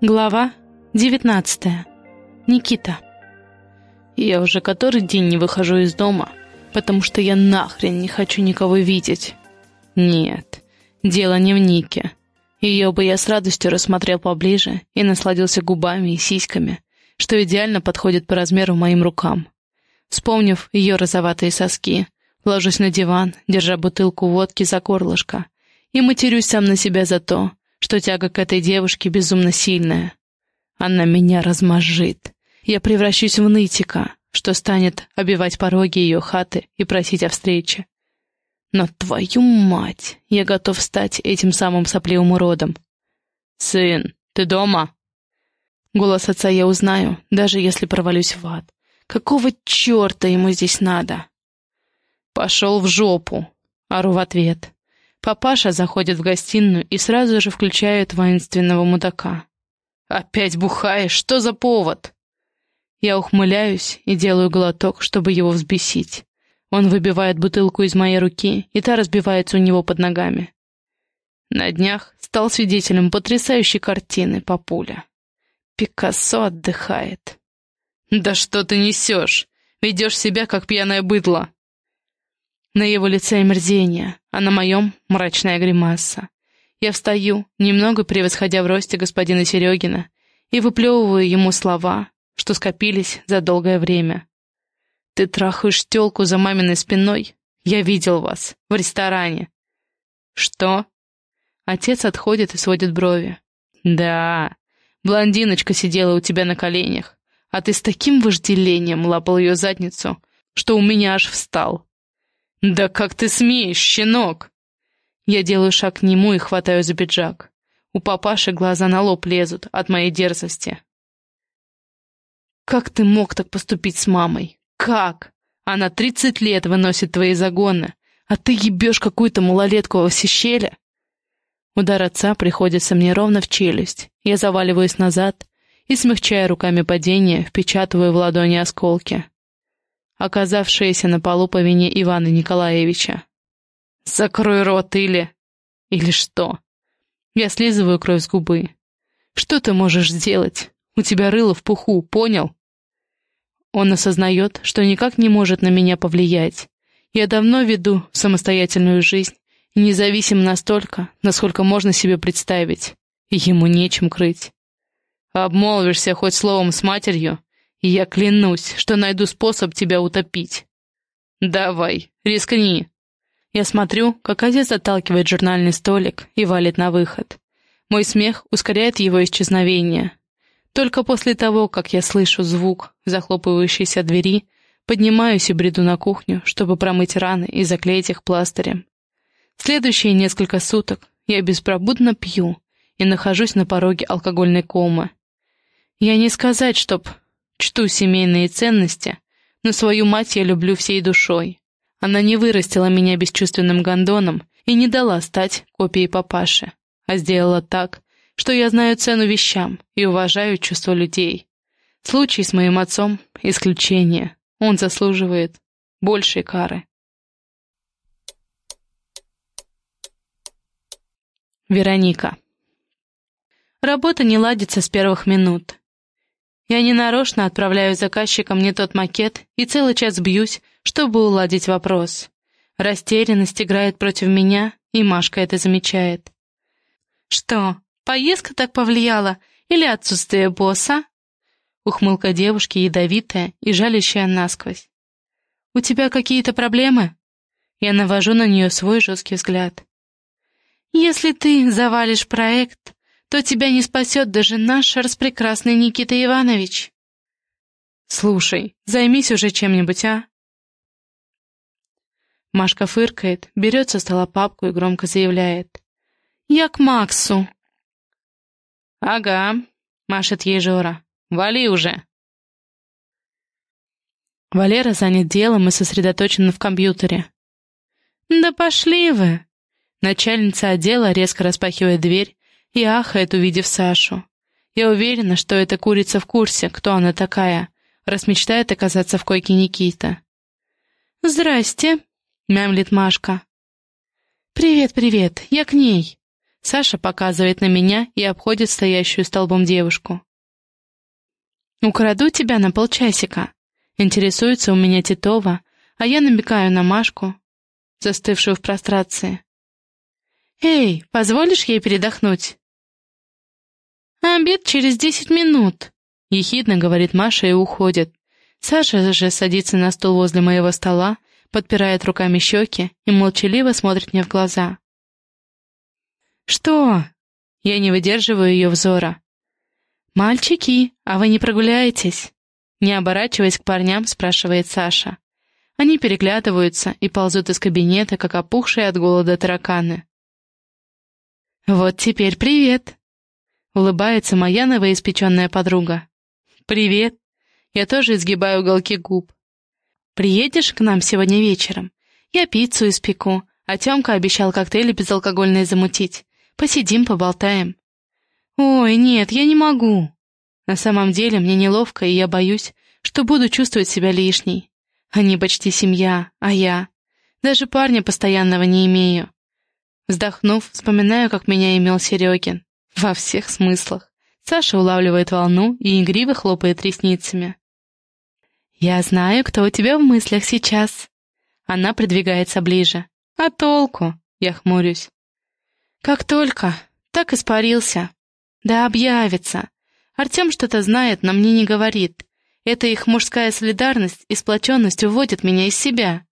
Глава 19. Никита. Я уже который день не выхожу из дома, потому что я нахрен не хочу никого видеть. Нет, дело не в Нике. Ее бы я с радостью рассмотрел поближе и насладился губами и сиськами, что идеально подходит по размеру моим рукам. Вспомнив ее розоватые соски, ложусь на диван, держа бутылку водки за горлышко, и матерюсь сам на себя за то, что тяга к этой девушке безумно сильная. Она меня размажит. Я превращусь в нытика, что станет обивать пороги ее хаты и просить о встрече. Но твою мать, я готов стать этим самым сопливым уродом. «Сын, ты дома?» Голос отца я узнаю, даже если провалюсь в ад. Какого черта ему здесь надо? «Пошел в жопу!» — ору в ответ. Папаша заходит в гостиную и сразу же включает воинственного мудака. «Опять бухаешь? Что за повод?» Я ухмыляюсь и делаю глоток, чтобы его взбесить. Он выбивает бутылку из моей руки, и та разбивается у него под ногами. На днях стал свидетелем потрясающей картины папуля. Пикассо отдыхает. «Да что ты несешь? Ведешь себя, как пьяное быдло!» На его лице омерзение, а на моем — мрачная гримаса. Я встаю, немного превосходя в росте господина Серегина, и выплевываю ему слова, что скопились за долгое время. «Ты трахаешь тёлку за маминой спиной? Я видел вас. В ресторане». «Что?» Отец отходит и сводит брови. «Да, блондиночка сидела у тебя на коленях, а ты с таким вожделением лапал ее задницу, что у меня аж встал. «Да как ты смеешь, щенок!» Я делаю шаг к нему и хватаю за пиджак. У папаши глаза на лоб лезут от моей дерзости. «Как ты мог так поступить с мамой? Как? Она тридцать лет выносит твои загоны, а ты ебешь какую-то малолетку во всещеле?» Удар отца приходится мне ровно в челюсть. Я заваливаюсь назад и, смягчая руками падение, впечатываю в ладони осколки оказавшиеся на полу по вине Ивана Николаевича. «Закрой рот или...» «Или что?» Я слизываю кровь с губы. «Что ты можешь сделать? У тебя рыло в пуху, понял?» Он осознает, что никак не может на меня повлиять. Я давно веду самостоятельную жизнь, независим настолько, насколько можно себе представить, и ему нечем крыть. Обмолвишься хоть словом с матерью, я клянусь, что найду способ тебя утопить. Давай, рискни. Я смотрю, как отец отталкивает журнальный столик и валит на выход. Мой смех ускоряет его исчезновение. Только после того, как я слышу звук захлопывающейся двери, поднимаюсь и бреду на кухню, чтобы промыть раны и заклеить их пластырем. Следующие несколько суток я беспробудно пью и нахожусь на пороге алкогольной комы. Я не сказать, чтоб Чту семейные ценности, но свою мать я люблю всей душой. Она не вырастила меня бесчувственным гондоном и не дала стать копией папаши, а сделала так, что я знаю цену вещам и уважаю чувства людей. Случай с моим отцом — исключение. Он заслуживает большей кары. Вероника. Работа не ладится с первых минут. Я ненарочно отправляю заказчикам не тот макет и целый час бьюсь, чтобы уладить вопрос. Растерянность играет против меня, и Машка это замечает. «Что, поездка так повлияла? Или отсутствие босса?» Ухмылка девушки ядовитая и жалящая насквозь. «У тебя какие-то проблемы?» Я навожу на нее свой жесткий взгляд. «Если ты завалишь проект, то тебя не спасет даже наш распрекрасный Никита Иванович. Слушай, займись уже чем-нибудь, а? Машка фыркает, берет со стола папку и громко заявляет. «Я к Максу». «Ага», — машет ей Жора. «Вали уже». Валера занят делом и сосредоточен в компьютере. «Да пошли вы!» Начальница отдела резко распахивает дверь и ахает, увидев Сашу. Я уверена, что эта курица в курсе, кто она такая, раз мечтает оказаться в койке Никита. «Здрасте», — мямлит Машка. «Привет, привет, я к ней». Саша показывает на меня и обходит стоящую столбом девушку. «Украду тебя на полчасика», — интересуется у меня Титова, а я намекаю на Машку, застывшую в прострации. «Эй, позволишь ей передохнуть?» «Обед через десять минут», — ехидно говорит Маша и уходит. Саша же садится на стул возле моего стола, подпирает руками щеки и молчаливо смотрит мне в глаза. «Что?» Я не выдерживаю ее взора. «Мальчики, а вы не прогуляетесь?» Не оборачиваясь к парням, спрашивает Саша. Они переглядываются и ползут из кабинета, как опухшие от голода тараканы. «Вот теперь привет!» Улыбается моя новоиспеченная подруга. «Привет!» Я тоже изгибаю уголки губ. «Приедешь к нам сегодня вечером? Я пиццу испеку, а Тёмка обещал коктейли безалкогольные замутить. Посидим, поболтаем». «Ой, нет, я не могу». На самом деле мне неловко, и я боюсь, что буду чувствовать себя лишней. Они почти семья, а я... Даже парня постоянного не имею. Вздохнув, вспоминаю, как меня имел Серегин. Во всех смыслах. Саша улавливает волну и игриво хлопает ресницами. «Я знаю, кто у тебя в мыслях сейчас». Она придвигается ближе. «А толку?» Я хмурюсь. «Как только. Так испарился. Да объявится. Артем что-то знает, но мне не говорит. Это их мужская солидарность и сплоченность уводят меня из себя.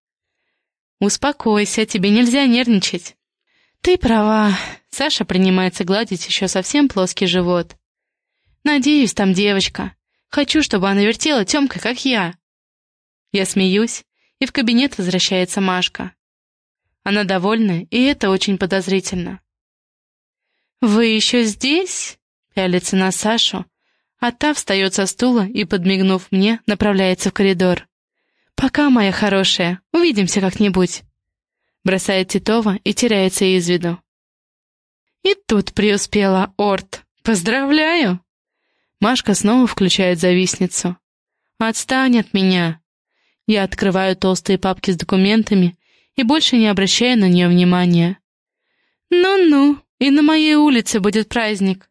Успокойся, тебе нельзя нервничать. Ты права. Саша принимается гладить еще совсем плоский живот. Надеюсь, там девочка. Хочу, чтобы она вертела Тёмкой, как я. Я смеюсь, и в кабинет возвращается Машка. Она довольна, и это очень подозрительно. «Вы еще здесь?» — пялится на Сашу, а та встает со стула и, подмигнув мне, направляется в коридор. «Пока, моя хорошая, увидимся как-нибудь», — бросает Титова и теряется из виду. И тут преуспела Орт. «Поздравляю!» Машка снова включает завистницу. «Отстань от меня!» Я открываю толстые папки с документами и больше не обращаю на нее внимания. «Ну-ну!» И на моей улице будет праздник.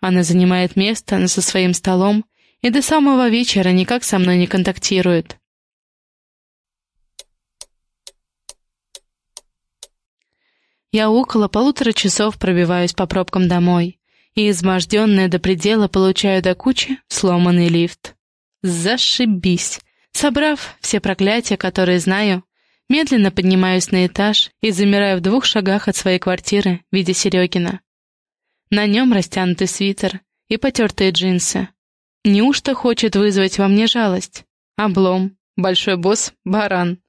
Она занимает место со своим столом и до самого вечера никак со мной не контактирует. Я около полутора часов пробиваюсь по пробкам домой и, изможденная до предела, получаю до кучи сломанный лифт. Зашибись! Собрав все проклятия, которые знаю, Медленно поднимаюсь на этаж и замираю в двух шагах от своей квартиры, видя Серегина. На нем растянутый свитер и потертые джинсы. Неужто хочет вызвать во мне жалость? Облом, большой босс, баран.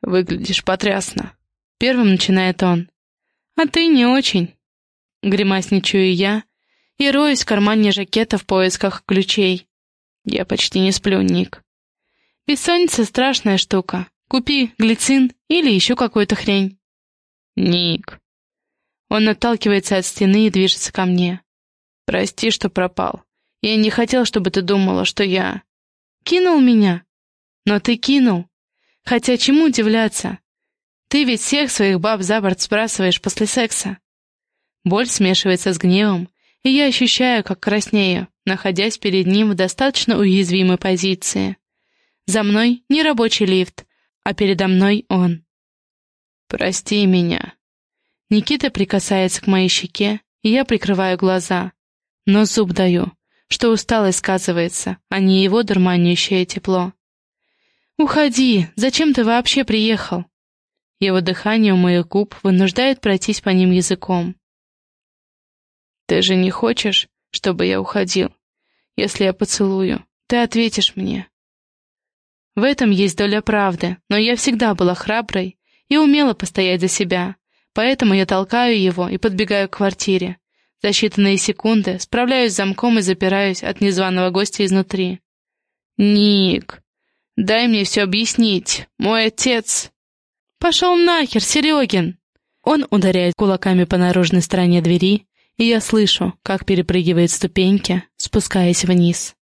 «Выглядишь потрясно», — первым начинает он. «А ты не очень», — гримасничаю я и роюсь в кармане жакета в поисках ключей. Я почти не сплю, Ник. Бессонница — страшная штука. Купи глицин или еще какую-то хрень. Ник. Он отталкивается от стены и движется ко мне. Прости, что пропал. Я не хотел, чтобы ты думала, что я... Кинул меня? Но ты кинул. Хотя чему удивляться? Ты ведь всех своих баб за борт сбрасываешь после секса. Боль смешивается с гневом, и я ощущаю, как краснею, находясь перед ним в достаточно уязвимой позиции. За мной не рабочий лифт, а передо мной он. «Прости меня». Никита прикасается к моей щеке, и я прикрываю глаза. Но зуб даю, что усталость сказывается, а не его дурманящее тепло. «Уходи! Зачем ты вообще приехал?» Его дыхание у моих губ вынуждает пройтись по ним языком. «Ты же не хочешь, чтобы я уходил? Если я поцелую, ты ответишь мне». В этом есть доля правды, но я всегда была храброй и умела постоять за себя, поэтому я толкаю его и подбегаю к квартире. За считанные секунды справляюсь с замком и запираюсь от незваного гостя изнутри. «Ник, дай мне все объяснить. Мой отец...» «Пошел нахер, Серегин!» Он ударяет кулаками по наружной стороне двери, и я слышу, как перепрыгивает ступеньки, спускаясь вниз.